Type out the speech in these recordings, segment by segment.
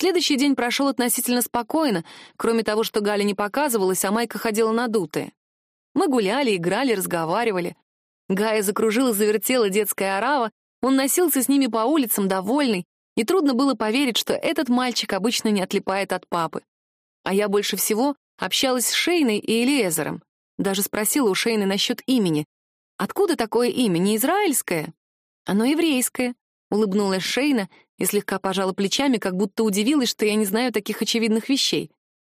Следующий день прошел относительно спокойно, кроме того, что Галя не показывалась, а Майка ходила надутая. Мы гуляли, играли, разговаривали. Гая закружила, завертела детская орава, он носился с ними по улицам, довольный, и трудно было поверить, что этот мальчик обычно не отлипает от папы. А я больше всего общалась с Шейной и Элиезером. Даже спросила у Шейны насчет имени. «Откуда такое имя? Не израильское?» «Оно еврейское», — улыбнулась Шейна и слегка пожала плечами, как будто удивилась, что я не знаю таких очевидных вещей.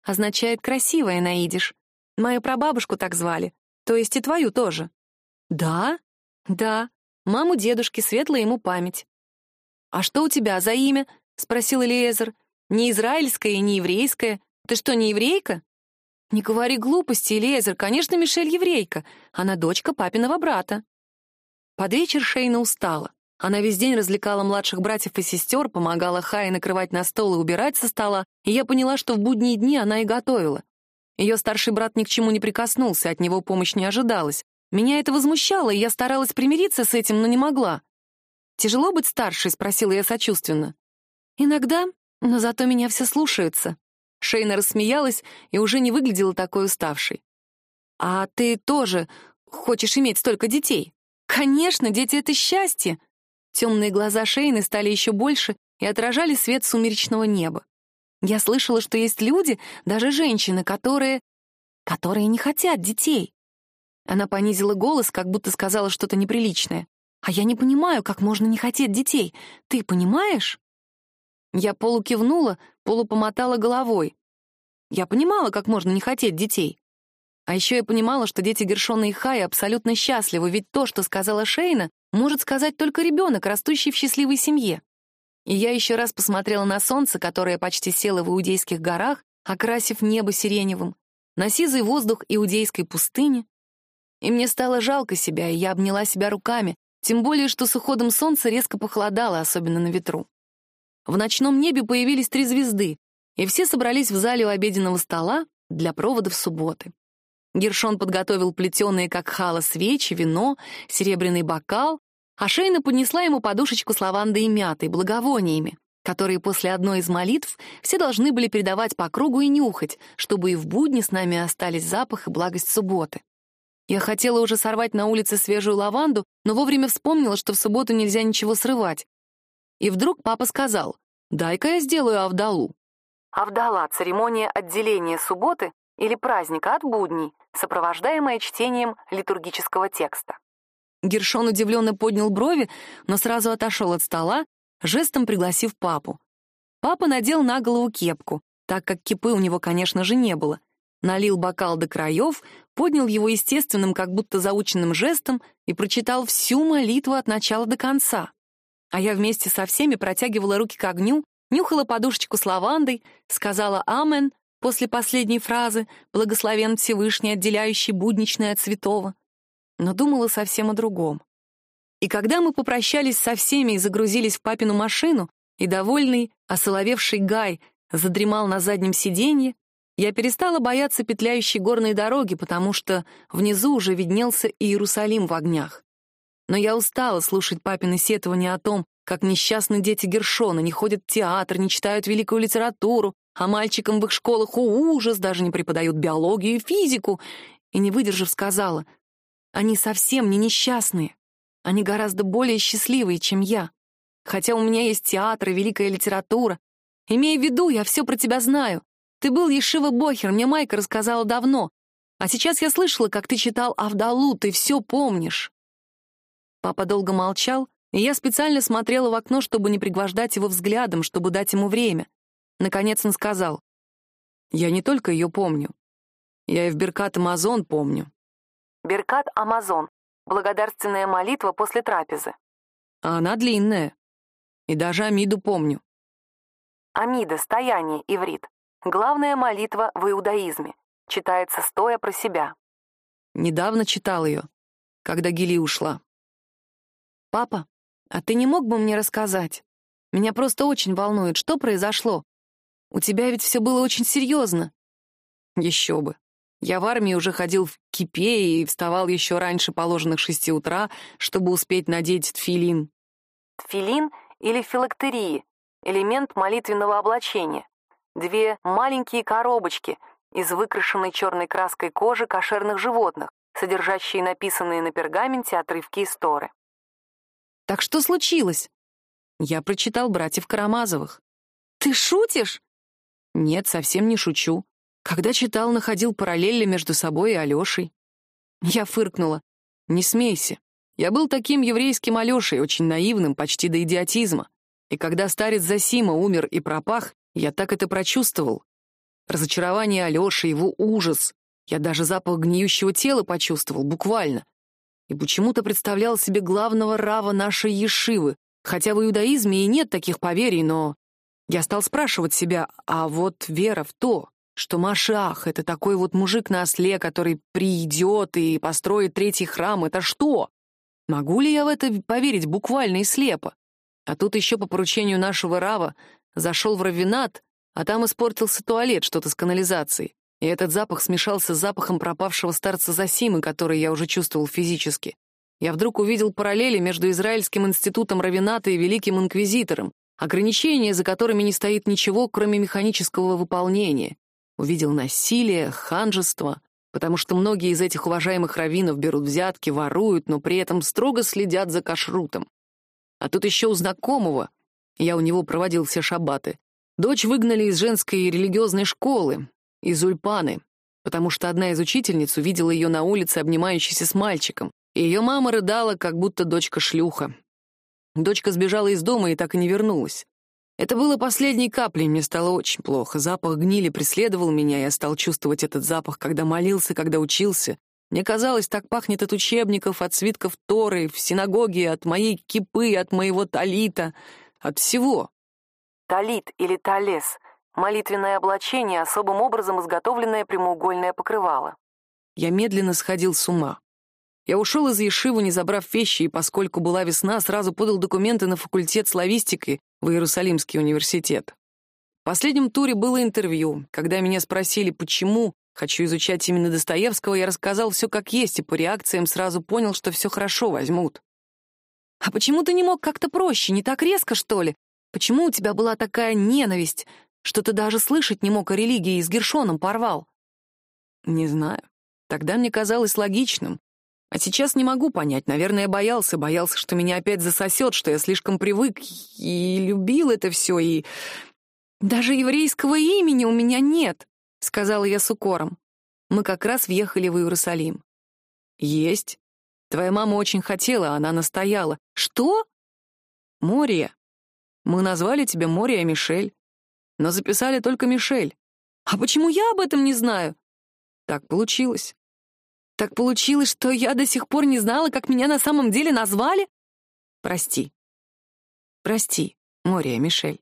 «Означает красивая на идиш. Мою прабабушку так звали, то есть и твою тоже». «Да? Да. Маму дедушки, светлая ему память». «А что у тебя за имя?» — спросил Элиезер. «Не израильское и не еврейское. Ты что, не еврейка?» «Не говори глупости, Элиезер. Конечно, Мишель еврейка. Она дочка папиного брата». Под вечер Шейна устала. Она весь день развлекала младших братьев и сестер, помогала Хае накрывать на стол и убирать со стола, и я поняла, что в будние дни она и готовила. Ее старший брат ни к чему не прикоснулся, от него помощь не ожидалась. Меня это возмущало, и я старалась примириться с этим, но не могла. «Тяжело быть старшей?» — спросила я сочувственно. «Иногда, но зато меня все слушаются». Шейна рассмеялась и уже не выглядела такой уставшей. «А ты тоже хочешь иметь столько детей?» «Конечно, дети — это счастье!» Темные глаза Шейны стали еще больше и отражали свет сумеречного неба. Я слышала, что есть люди, даже женщины, которые... которые не хотят детей. Она понизила голос, как будто сказала что-то неприличное. «А я не понимаю, как можно не хотеть детей. Ты понимаешь?» Я полукивнула, полупомотала головой. Я понимала, как можно не хотеть детей. А еще я понимала, что дети Гершона и Хая абсолютно счастливы, ведь то, что сказала Шейна, может сказать только ребенок, растущий в счастливой семье. И я еще раз посмотрела на солнце, которое почти село в Иудейских горах, окрасив небо сиреневым, на сизый воздух Иудейской пустыни. И мне стало жалко себя, и я обняла себя руками, тем более, что с уходом солнца резко похолодало, особенно на ветру. В ночном небе появились три звезды, и все собрались в зале у обеденного стола для проводов субботы. Гершон подготовил плетеные, как хала, свечи, вино, серебряный бокал, а Шейна поднесла ему подушечку с лавандой и мятой, благовониями, которые после одной из молитв все должны были передавать по кругу и нюхать, чтобы и в будни с нами остались запах и благость субботы. Я хотела уже сорвать на улице свежую лаванду, но вовремя вспомнила, что в субботу нельзя ничего срывать. И вдруг папа сказал, «Дай-ка я сделаю Авдалу». Авдала — церемония отделения субботы или праздника от будней, сопровождаемая чтением литургического текста. Гершон удивленно поднял брови, но сразу отошел от стола, жестом пригласив папу. Папа надел на голову кепку, так как кипы у него, конечно же, не было. Налил бокал до краев, поднял его естественным, как будто заученным жестом и прочитал всю молитву от начала до конца. А я вместе со всеми протягивала руки к огню, нюхала подушечку с лавандой, сказала «Амен», после последней фразы «Благословен Всевышний, отделяющий будничное от святого», но думала совсем о другом. И когда мы попрощались со всеми и загрузились в папину машину, и довольный, осоловевший Гай задремал на заднем сиденье, я перестала бояться петляющей горной дороги, потому что внизу уже виднелся Иерусалим в огнях. Но я устала слушать папины сетования о том, как несчастные дети Гершона не ходят в театр, не читают великую литературу, а мальчикам в их школах, о, ужас, даже не преподают биологию и физику. И, не выдержав, сказала, они совсем не несчастные. Они гораздо более счастливые, чем я. Хотя у меня есть театр и великая литература. Имея в виду, я все про тебя знаю. Ты был Ешива Бохер, мне Майка рассказала давно. А сейчас я слышала, как ты читал Авдалу, ты все помнишь. Папа долго молчал, и я специально смотрела в окно, чтобы не пригвождать его взглядом, чтобы дать ему время. Наконец он сказал, «Я не только ее помню. Я и в Беркат Амазон помню». Беркат Амазон — благодарственная молитва после трапезы. А она длинная. И даже Амиду помню. Амида — стояние, иврит. Главная молитва в иудаизме. Читается стоя про себя. Недавно читал ее, когда Гили ушла. «Папа, а ты не мог бы мне рассказать? Меня просто очень волнует, что произошло. У тебя ведь все было очень серьезно. Еще бы. Я в армии уже ходил в кипе и вставал еще раньше положенных шести утра, чтобы успеть надеть тфилин. Тфилин или филактерии элемент молитвенного облачения. Две маленькие коробочки из выкрашенной черной краской кожи кошерных животных, содержащие написанные на пергаменте отрывки истории. «Так что случилось?» Я прочитал «Братьев Карамазовых». «Ты шутишь?» «Нет, совсем не шучу. Когда читал, находил параллели между собой и Алешей». Я фыркнула. «Не смейся. Я был таким еврейским Алешей, очень наивным, почти до идиотизма. И когда старец Засима умер и пропах, я так это прочувствовал. Разочарование Алеши, его ужас. Я даже запах гниющего тела почувствовал, буквально. И почему-то представлял себе главного рава нашей Ешивы, хотя в иудаизме и нет таких поверий, но... Я стал спрашивать себя, а вот вера в то, что Машах — это такой вот мужик на осле, который придет и построит третий храм, это что? Могу ли я в это поверить буквально и слепо? А тут еще по поручению нашего Рава зашел в равинат, а там испортился туалет, что-то с канализацией. И этот запах смешался с запахом пропавшего старца Засимы, который я уже чувствовал физически. Я вдруг увидел параллели между Израильским институтом Равината и Великим Инквизитором, ограничения, за которыми не стоит ничего, кроме механического выполнения. Увидел насилие, ханжество, потому что многие из этих уважаемых раввинов берут взятки, воруют, но при этом строго следят за кашрутом. А тут еще у знакомого, я у него проводил все шаббаты, дочь выгнали из женской религиозной школы, из Ульпаны, потому что одна из учительниц увидела ее на улице, обнимающейся с мальчиком, и ее мама рыдала, как будто дочка шлюха. Дочка сбежала из дома и так и не вернулась. Это было последней каплей, мне стало очень плохо. Запах гнили преследовал меня, я стал чувствовать этот запах, когда молился, когда учился. Мне казалось, так пахнет от учебников, от свитков Торы, в синагоге, от моей кипы, от моего талита, от всего. Талит или талес — молитвенное облачение, особым образом изготовленное прямоугольное покрывало. Я медленно сходил с ума. Я ушел из Ешивы, не забрав вещи, и поскольку была весна, сразу подал документы на факультет славистики в Иерусалимский университет. В последнем туре было интервью. Когда меня спросили, почему хочу изучать именно Достоевского, я рассказал все как есть, и по реакциям сразу понял, что все хорошо возьмут. «А почему ты не мог как-то проще, не так резко, что ли? Почему у тебя была такая ненависть, что ты даже слышать не мог о религии и с Гершоном порвал?» «Не знаю. Тогда мне казалось логичным. А сейчас не могу понять. Наверное, боялся, боялся, что меня опять засосет, что я слишком привык и любил это все, и... «Даже еврейского имени у меня нет», — сказала я с укором. Мы как раз въехали в Иерусалим. «Есть. Твоя мама очень хотела, она настояла. Что?» «Мория. Мы назвали тебя Мория Мишель, но записали только Мишель. А почему я об этом не знаю?» «Так получилось. Так получилось, что я до сих пор не знала, как меня на самом деле назвали? Прости. Прости, Мория Мишель.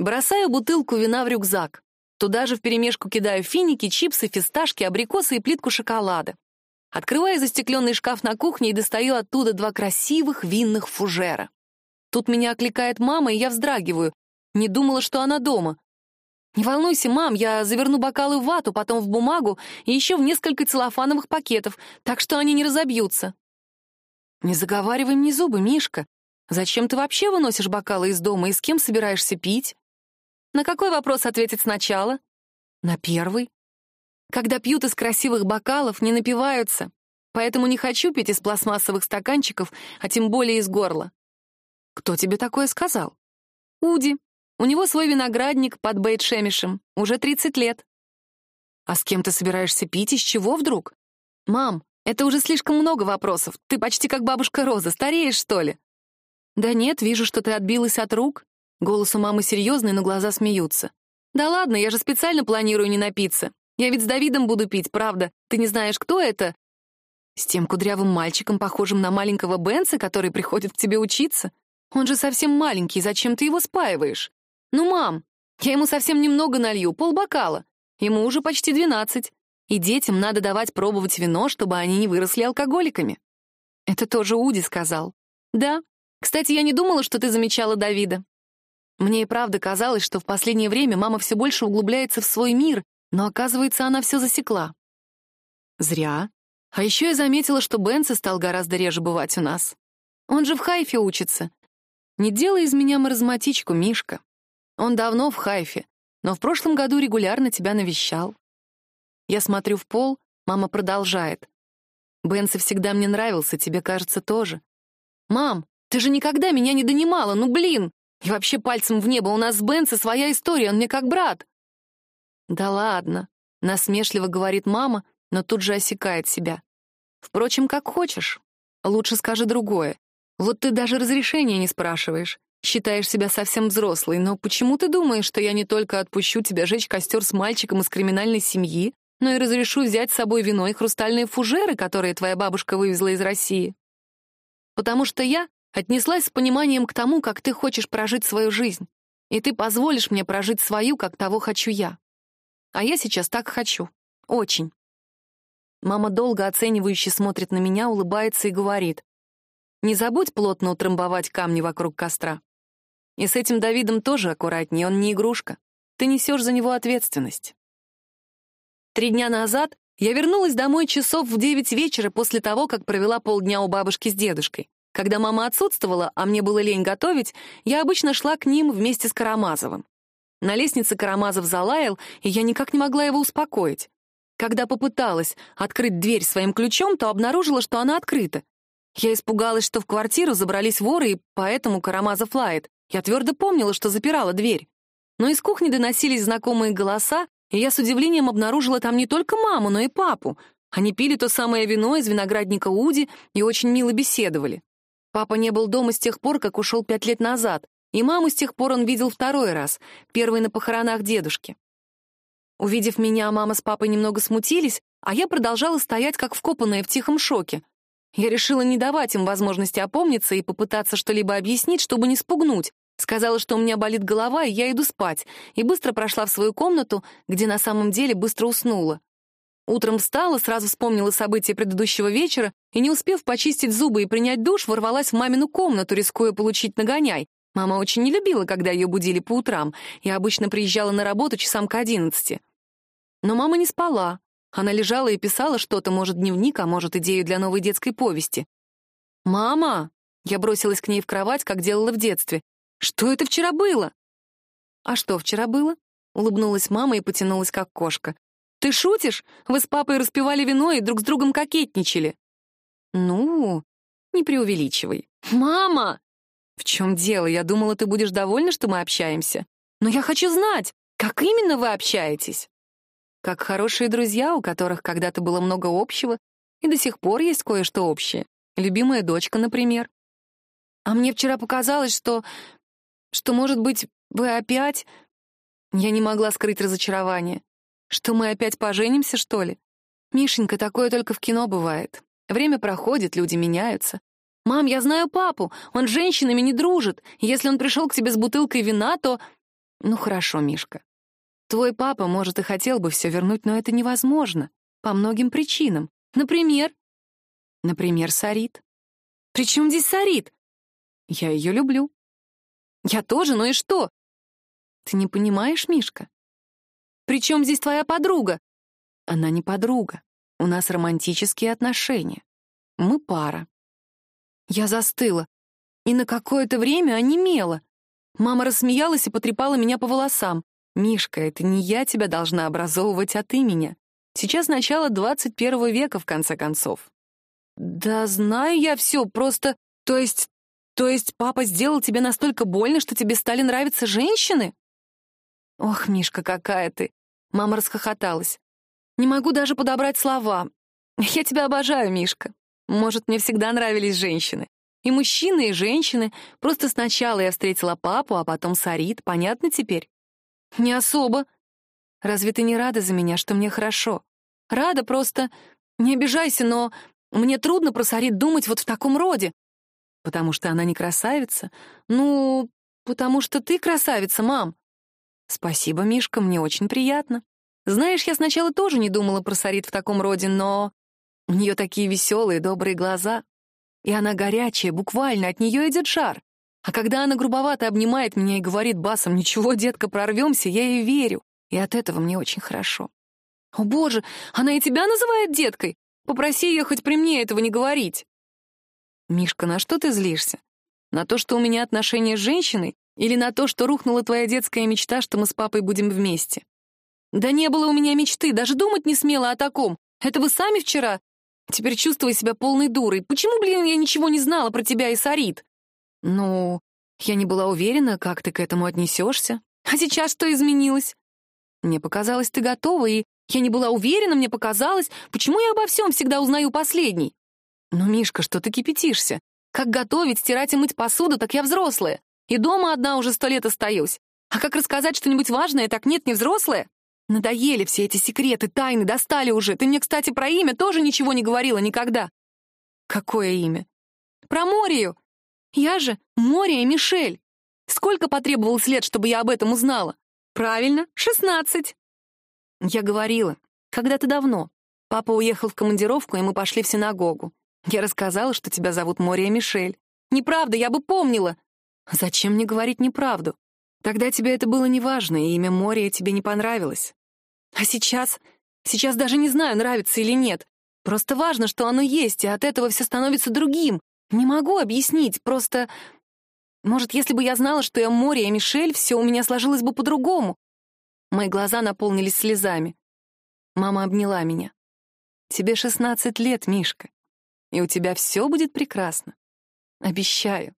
Бросаю бутылку вина в рюкзак. Туда же вперемешку кидаю финики, чипсы, фисташки, абрикосы и плитку шоколада. Открываю застекленный шкаф на кухне и достаю оттуда два красивых винных фужера. Тут меня окликает мама, и я вздрагиваю. Не думала, что она дома. «Не волнуйся, мам, я заверну бокалы в вату, потом в бумагу и еще в несколько целлофановых пакетов, так что они не разобьются». «Не заговаривай мне зубы, Мишка. Зачем ты вообще выносишь бокалы из дома и с кем собираешься пить?» «На какой вопрос ответить сначала?» «На первый. Когда пьют из красивых бокалов, не напиваются, поэтому не хочу пить из пластмассовых стаканчиков, а тем более из горла». «Кто тебе такое сказал?» «Уди», у него свой виноградник под Бейт-Шемишем. Уже 30 лет. А с кем ты собираешься пить и с чего вдруг? Мам, это уже слишком много вопросов. Ты почти как бабушка Роза. Стареешь, что ли? Да нет, вижу, что ты отбилась от рук. Голос у мамы серьезный, но глаза смеются. Да ладно, я же специально планирую не напиться. Я ведь с Давидом буду пить, правда. Ты не знаешь, кто это? С тем кудрявым мальчиком, похожим на маленького Бенса, который приходит к тебе учиться? Он же совсем маленький, зачем ты его спаиваешь? «Ну, мам, я ему совсем немного налью, полбокала. Ему уже почти двенадцать. И детям надо давать пробовать вино, чтобы они не выросли алкоголиками». Это тоже Уди сказал. «Да. Кстати, я не думала, что ты замечала Давида. Мне и правда казалось, что в последнее время мама все больше углубляется в свой мир, но, оказывается, она все засекла. Зря. А еще я заметила, что Бенси стал гораздо реже бывать у нас. Он же в Хайфе учится. Не делай из меня маразматичку, Мишка. Он давно в Хайфе, но в прошлом году регулярно тебя навещал. Я смотрю в пол, мама продолжает. Бенси всегда мне нравился, тебе, кажется, тоже. Мам, ты же никогда меня не донимала, ну блин! И вообще пальцем в небо, у нас с Бенси своя история, он мне как брат. Да ладно, насмешливо говорит мама, но тут же осекает себя. Впрочем, как хочешь. Лучше скажи другое. Вот ты даже разрешения не спрашиваешь. Считаешь себя совсем взрослой, но почему ты думаешь, что я не только отпущу тебя жечь костер с мальчиком из криминальной семьи, но и разрешу взять с собой вино и хрустальные фужеры, которые твоя бабушка вывезла из России? Потому что я отнеслась с пониманием к тому, как ты хочешь прожить свою жизнь, и ты позволишь мне прожить свою, как того хочу я. А я сейчас так хочу. Очень. Мама долго оценивающе смотрит на меня, улыбается и говорит. «Не забудь плотно утрамбовать камни вокруг костра. И с этим Давидом тоже аккуратнее, он не игрушка. Ты несешь за него ответственность». Три дня назад я вернулась домой часов в девять вечера после того, как провела полдня у бабушки с дедушкой. Когда мама отсутствовала, а мне было лень готовить, я обычно шла к ним вместе с Карамазовым. На лестнице Карамазов залаял, и я никак не могла его успокоить. Когда попыталась открыть дверь своим ключом, то обнаружила, что она открыта. Я испугалась, что в квартиру забрались воры, и поэтому Карамазов лает. Я твердо помнила, что запирала дверь. Но из кухни доносились знакомые голоса, и я с удивлением обнаружила там не только маму, но и папу. Они пили то самое вино из виноградника Уди и очень мило беседовали. Папа не был дома с тех пор, как ушел пять лет назад, и маму с тех пор он видел второй раз, первый на похоронах дедушки. Увидев меня, мама с папой немного смутились, а я продолжала стоять как вкопанная в тихом шоке. Я решила не давать им возможности опомниться и попытаться что-либо объяснить, чтобы не спугнуть. Сказала, что у меня болит голова, и я иду спать, и быстро прошла в свою комнату, где на самом деле быстро уснула. Утром встала, сразу вспомнила события предыдущего вечера и, не успев почистить зубы и принять душ, ворвалась в мамину комнату, рискуя получить нагоняй. Мама очень не любила, когда ее будили по утрам. Я обычно приезжала на работу часам к одиннадцати. Но мама не спала. Она лежала и писала что-то, может, дневник, а может, идею для новой детской повести. «Мама!» Я бросилась к ней в кровать, как делала в детстве. «Что это вчера было?» «А что вчера было?» Улыбнулась мама и потянулась, как кошка. «Ты шутишь? Вы с папой распивали вино и друг с другом кокетничали». «Ну, не преувеличивай». «Мама!» «В чем дело? Я думала, ты будешь довольна, что мы общаемся. Но я хочу знать, как именно вы общаетесь?» как хорошие друзья, у которых когда-то было много общего, и до сих пор есть кое-что общее. Любимая дочка, например. А мне вчера показалось, что... что, может быть, вы опять... Я не могла скрыть разочарование. Что мы опять поженимся, что ли? Мишенька, такое только в кино бывает. Время проходит, люди меняются. «Мам, я знаю папу, он с женщинами не дружит. Если он пришел к тебе с бутылкой вина, то...» «Ну хорошо, Мишка, Твой папа, может, и хотел бы все вернуть, но это невозможно. По многим причинам. Например? Например, Сарит. При чем здесь Сарит? Я ее люблю. Я тоже, но и что? Ты не понимаешь, Мишка? При чем здесь твоя подруга? Она не подруга. У нас романтические отношения. Мы пара. Я застыла. И на какое-то время онемела. Мама рассмеялась и потрепала меня по волосам. «Мишка, это не я тебя должна образовывать, а ты меня. Сейчас начало 21 века, в конце концов». «Да знаю я все, просто... То есть... То есть папа сделал тебе настолько больно, что тебе стали нравиться женщины?» «Ох, Мишка, какая ты!» Мама расхохоталась. «Не могу даже подобрать слова. Я тебя обожаю, Мишка. Может, мне всегда нравились женщины. И мужчины, и женщины. Просто сначала я встретила папу, а потом Сарит. Понятно теперь?» «Не особо. Разве ты не рада за меня, что мне хорошо? Рада просто. Не обижайся, но мне трудно про Сарит думать вот в таком роде. Потому что она не красавица? Ну, потому что ты красавица, мам. Спасибо, Мишка, мне очень приятно. Знаешь, я сначала тоже не думала про Сарит в таком роде, но у нее такие веселые, добрые глаза. И она горячая, буквально, от нее идет жар. А когда она грубовато обнимает меня и говорит басом «Ничего, детка, прорвемся», я ей верю. И от этого мне очень хорошо. «О, боже, она и тебя называет деткой? Попроси ее хоть при мне этого не говорить». «Мишка, на что ты злишься? На то, что у меня отношения с женщиной? Или на то, что рухнула твоя детская мечта, что мы с папой будем вместе? Да не было у меня мечты, даже думать не смела о таком. Это вы сами вчера? Теперь чувствую себя полной дурой. Почему, блин, я ничего не знала про тебя и Сарит? Ну, я не была уверена, как ты к этому отнесешься. А сейчас что изменилось? Мне показалось, ты готова, и я не была уверена, мне показалось. Почему я обо всем всегда узнаю последний? Ну, Мишка, что ты кипятишься? Как готовить, стирать и мыть посуду, так я взрослая. И дома одна уже сто лет остаюсь. А как рассказать что-нибудь важное, так нет, не взрослая? Надоели все эти секреты, тайны, достали уже. Ты мне, кстати, про имя тоже ничего не говорила никогда. Какое имя? Про Морию. Я же Мория Мишель. Сколько потребовалось лет, чтобы я об этом узнала? Правильно, шестнадцать. Я говорила. Когда-то давно. Папа уехал в командировку, и мы пошли в синагогу. Я рассказала, что тебя зовут Мория Мишель. Неправда, я бы помнила. Зачем мне говорить неправду? Тогда тебе это было неважно, и имя Мория тебе не понравилось. А сейчас? Сейчас даже не знаю, нравится или нет. Просто важно, что оно есть, и от этого все становится другим. Не могу объяснить, просто... Может, если бы я знала, что я море и Мишель, все у меня сложилось бы по-другому. Мои глаза наполнились слезами. Мама обняла меня. «Тебе шестнадцать лет, Мишка, и у тебя все будет прекрасно. Обещаю».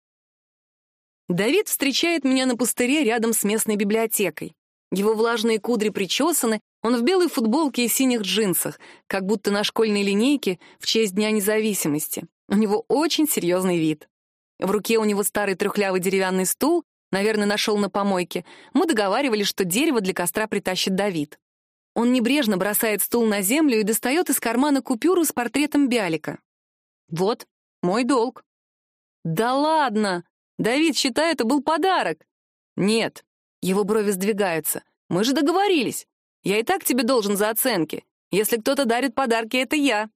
Давид встречает меня на пустыре рядом с местной библиотекой. Его влажные кудри причесаны, он в белой футболке и синих джинсах, как будто на школьной линейке в честь Дня независимости. У него очень серьезный вид. В руке у него старый трехлявый деревянный стул, наверное, нашел на помойке. Мы договаривались, что дерево для костра притащит Давид. Он небрежно бросает стул на землю и достает из кармана купюру с портретом Бялика. «Вот, мой долг». «Да ладно! Давид, считай, это был подарок!» «Нет». Его брови сдвигаются. «Мы же договорились. Я и так тебе должен за оценки. Если кто-то дарит подарки, это я».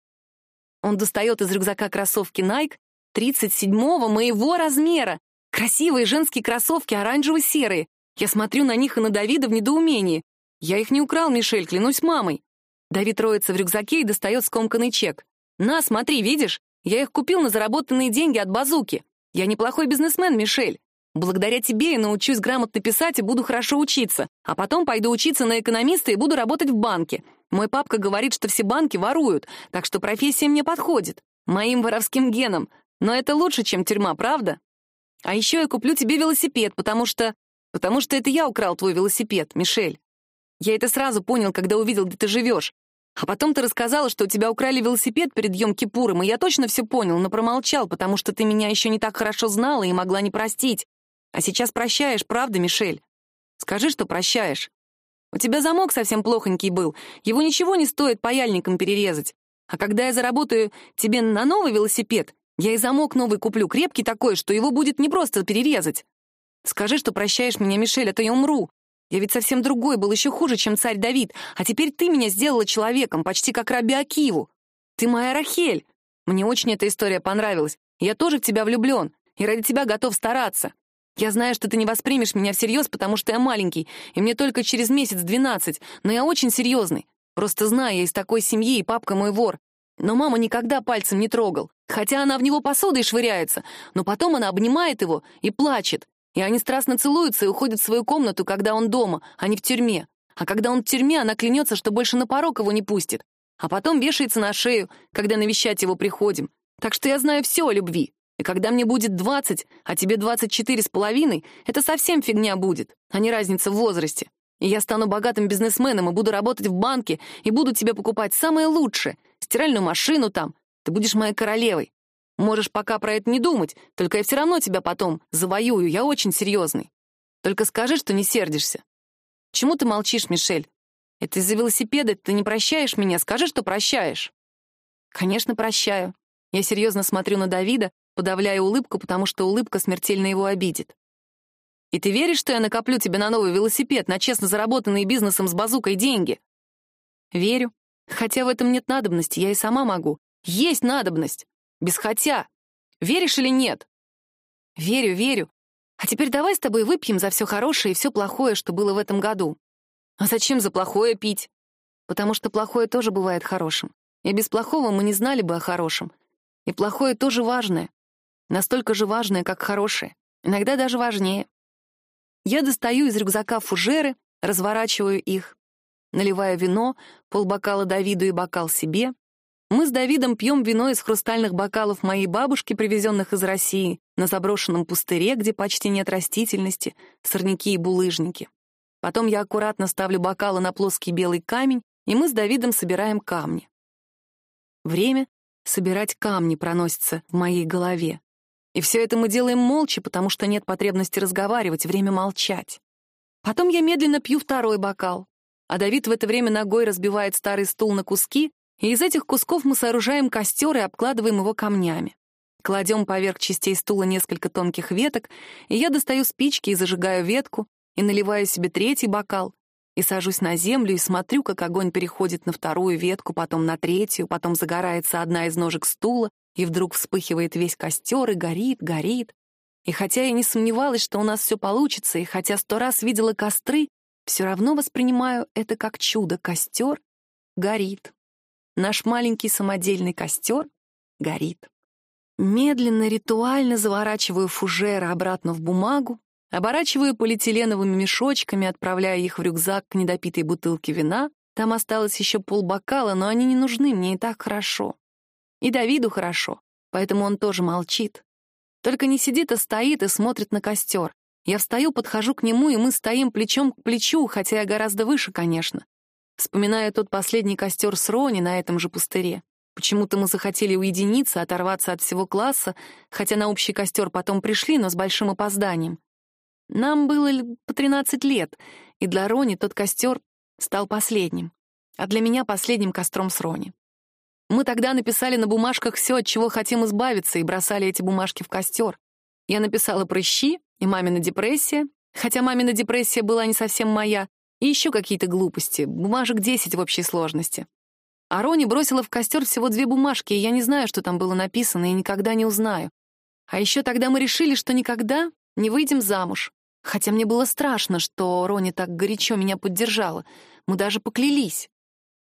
Он достает из рюкзака кроссовки Nike 37-го моего размера. Красивые женские кроссовки, оранжево-серые. Я смотрю на них и на Давида в недоумении. Я их не украл, Мишель, клянусь мамой. Давид роется в рюкзаке и достает скомканный чек. «На, смотри, видишь? Я их купил на заработанные деньги от базуки. Я неплохой бизнесмен, Мишель. Благодаря тебе я научусь грамотно писать и буду хорошо учиться, а потом пойду учиться на экономиста и буду работать в банке. Мой папка говорит, что все банки воруют, так что профессия мне подходит. Моим воровским генам. Но это лучше, чем тюрьма, правда? А еще я куплю тебе велосипед, потому что... Потому что это я украл твой велосипед, Мишель. Я это сразу понял, когда увидел, где ты живешь. А потом ты рассказала, что у тебя украли велосипед перед Йом-Кипуром, и я точно все понял, но промолчал, потому что ты меня еще не так хорошо знала и могла не простить. А сейчас прощаешь, правда, Мишель? Скажи, что прощаешь. У тебя замок совсем плохонький был. Его ничего не стоит паяльником перерезать. А когда я заработаю тебе на новый велосипед, я и замок новый куплю, крепкий такой, что его будет не просто перерезать. Скажи, что прощаешь меня, Мишель, а то я умру. Я ведь совсем другой, был еще хуже, чем царь Давид. А теперь ты меня сделала человеком, почти как Раби Акиву. Ты моя Рахель. Мне очень эта история понравилась. Я тоже в тебя влюблен, и ради тебя готов стараться. Я знаю, что ты не воспримешь меня всерьез, потому что я маленький, и мне только через месяц двенадцать, но я очень серьезный. Просто знаю, я из такой семьи, и папка мой вор. Но мама никогда пальцем не трогал, хотя она в него посудой швыряется, но потом она обнимает его и плачет. И они страстно целуются и уходят в свою комнату, когда он дома, а не в тюрьме. А когда он в тюрьме, она клянется, что больше на порог его не пустит. А потом вешается на шею, когда навещать его приходим. Так что я знаю все о любви. И когда мне будет двадцать, а тебе двадцать четыре с половиной, это совсем фигня будет, а не разница в возрасте. И я стану богатым бизнесменом и буду работать в банке, и буду тебе покупать самое лучшее, стиральную машину там. Ты будешь моей королевой. Можешь пока про это не думать, только я все равно тебя потом завоюю, я очень серьезный. Только скажи, что не сердишься. Чему ты молчишь, Мишель? Это из-за велосипеда ты не прощаешь меня, скажи, что прощаешь. Конечно, прощаю. Я серьезно смотрю на Давида, подавляя улыбку, потому что улыбка смертельно его обидит. «И ты веришь, что я накоплю тебе на новый велосипед, на честно заработанные бизнесом с базукой деньги?» «Верю. Хотя в этом нет надобности, я и сама могу. Есть надобность. Без хотя. Веришь или нет?» «Верю, верю. А теперь давай с тобой выпьем за все хорошее и все плохое, что было в этом году». «А зачем за плохое пить?» «Потому что плохое тоже бывает хорошим. И без плохого мы не знали бы о хорошем. И плохое тоже важное. Настолько же важное, как хорошее. Иногда даже важнее. Я достаю из рюкзака фужеры, разворачиваю их, наливаю вино, полбокала Давиду и бокал себе. Мы с Давидом пьем вино из хрустальных бокалов моей бабушки, привезенных из России, на заброшенном пустыре, где почти нет растительности, сорняки и булыжники. Потом я аккуратно ставлю бокалы на плоский белый камень, и мы с Давидом собираем камни. Время собирать камни проносится в моей голове. И все это мы делаем молча, потому что нет потребности разговаривать, время молчать. Потом я медленно пью второй бокал, а Давид в это время ногой разбивает старый стул на куски, и из этих кусков мы сооружаем костер и обкладываем его камнями. Кладем поверх частей стула несколько тонких веток, и я достаю спички и зажигаю ветку, и наливаю себе третий бокал, и сажусь на землю и смотрю, как огонь переходит на вторую ветку, потом на третью, потом загорается одна из ножек стула, и вдруг вспыхивает весь костер и горит, горит. И хотя я не сомневалась, что у нас все получится, и хотя сто раз видела костры, все равно воспринимаю это как чудо. Костер горит. Наш маленький самодельный костер горит. Медленно, ритуально заворачиваю фужеры обратно в бумагу, оборачиваю полиэтиленовыми мешочками, отправляя их в рюкзак к недопитой бутылке вина. Там осталось еще полбокала, но они не нужны, мне и так хорошо. И Давиду хорошо, поэтому он тоже молчит. Только не сидит, а стоит и смотрит на костер. Я встаю, подхожу к нему, и мы стоим плечом к плечу, хотя я гораздо выше, конечно. Вспоминаю тот последний костер с Рони на этом же пустыре. Почему-то мы захотели уединиться, оторваться от всего класса, хотя на общий костер потом пришли, но с большим опозданием. Нам было по 13 лет, и для Рони тот костер стал последним, а для меня последним костром с Рони. Мы тогда написали на бумажках все, от чего хотим избавиться, и бросали эти бумажки в костер. Я написала прыщи и мамина депрессия, хотя мамина депрессия была не совсем моя, и еще какие-то глупости, бумажек 10 в общей сложности. А Рони бросила в костер всего две бумажки, и я не знаю, что там было написано, и никогда не узнаю. А еще тогда мы решили, что никогда не выйдем замуж. Хотя мне было страшно, что Рони так горячо меня поддержала. Мы даже поклялись.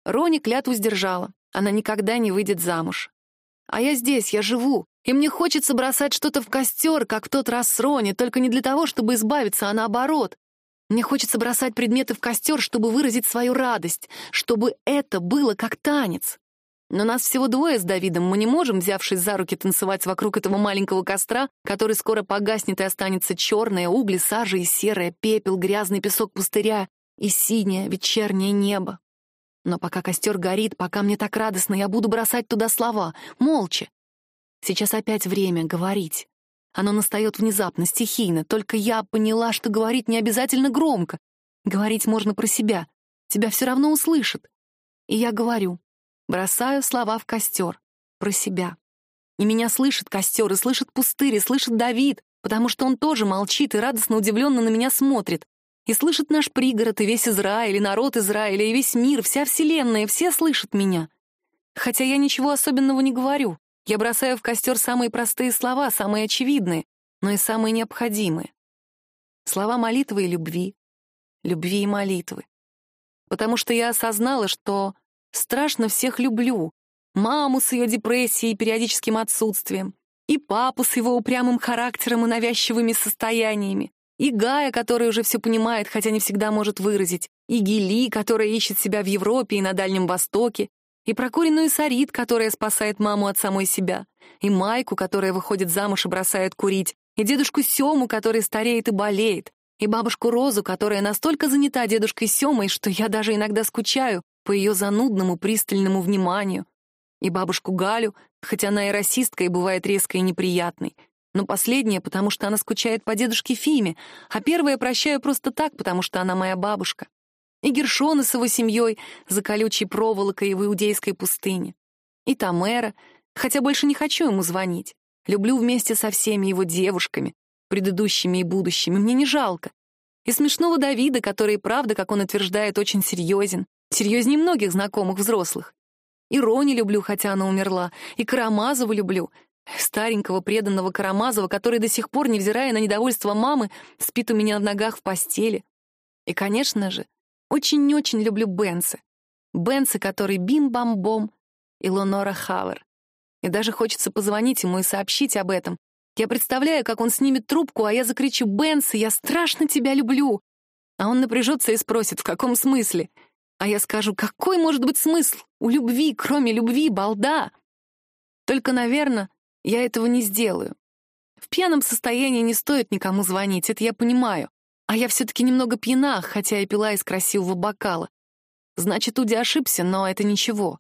Рони клятву сдержала. Она никогда не выйдет замуж. А я здесь, я живу, и мне хочется бросать что-то в костер, как в тот раз с Рони, только не для того, чтобы избавиться, а наоборот. Мне хочется бросать предметы в костер, чтобы выразить свою радость, чтобы это было как танец. Но нас всего двое с Давидом, мы не можем, взявшись за руки, танцевать вокруг этого маленького костра, который скоро погаснет и останется черное, угли, сажа и серое, пепел, грязный песок пустыря и синее вечернее небо. Но пока костер горит, пока мне так радостно, я буду бросать туда слова, молча. Сейчас опять время говорить. Оно настает внезапно, стихийно, только я поняла, что говорить не обязательно громко. Говорить можно про себя. Тебя все равно услышат. И я говорю, бросаю слова в костер, про себя. И меня слышит костер, и слышит пустырь, и слышит Давид, потому что он тоже молчит и радостно удивленно на меня смотрит. И слышит наш пригород, и весь Израиль, и народ Израиля, и весь мир, вся вселенная, все слышат меня. Хотя я ничего особенного не говорю. Я бросаю в костер самые простые слова, самые очевидные, но и самые необходимые. Слова молитвы и любви, любви и молитвы. Потому что я осознала, что страшно всех люблю. Маму с ее депрессией и периодическим отсутствием, и папу с его упрямым характером и навязчивыми состояниями, и Гая, который уже все понимает, хотя не всегда может выразить, и Гели, которая ищет себя в Европе и на Дальнем Востоке, и прокуренную Сарит, которая спасает маму от самой себя, и Майку, которая выходит замуж и бросает курить, и дедушку Сему, который стареет и болеет, и бабушку Розу, которая настолько занята дедушкой Семой, что я даже иногда скучаю по ее занудному пристальному вниманию, и бабушку Галю, хотя она и расистка и бывает резкой и неприятной, но последняя, потому что она скучает по дедушке Фиме, а первая прощаю просто так, потому что она моя бабушка. И Гершона с его семьей за колючей проволокой в иудейской пустыне. И Тамера, хотя больше не хочу ему звонить. Люблю вместе со всеми его девушками, предыдущими и будущими, мне не жалко. И смешного Давида, который, правда, как он утверждает, очень серьезен, серьезнее многих знакомых взрослых. И Рони люблю, хотя она умерла, и Карамазову люблю, Старенького преданного Карамазова, который до сих пор, невзирая на недовольство мамы, спит у меня в ногах в постели. И, конечно же, очень-очень люблю Бенса. Бенса, который бим-бам-бом, и Лонора Хавер. И даже хочется позвонить ему и сообщить об этом. Я представляю, как он снимет трубку, а я закричу «Бенс, я страшно тебя люблю!» А он напряжется и спросит, в каком смысле? А я скажу, какой может быть смысл у любви, кроме любви, балда? Только, наверное, я этого не сделаю. В пьяном состоянии не стоит никому звонить, это я понимаю. А я все-таки немного пьяна, хотя и пила из красивого бокала. Значит, Уди ошибся, но это ничего.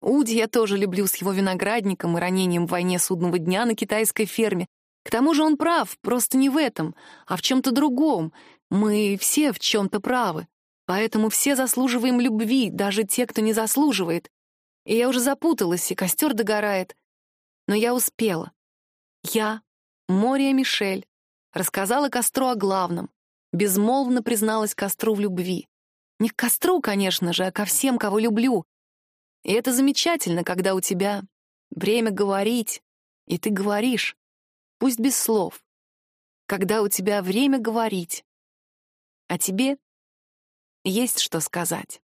Уди я тоже люблю с его виноградником и ранением в войне судного дня на китайской ферме. К тому же он прав, просто не в этом, а в чем-то другом. Мы все в чем-то правы. Поэтому все заслуживаем любви, даже те, кто не заслуживает. И я уже запуталась, и костер догорает. Но я успела. Я, Мория Мишель, рассказала костру о главном, безмолвно призналась костру в любви. Не к костру, конечно же, а ко всем, кого люблю. И это замечательно, когда у тебя время говорить, и ты говоришь, пусть без слов. Когда у тебя время говорить, а тебе есть что сказать.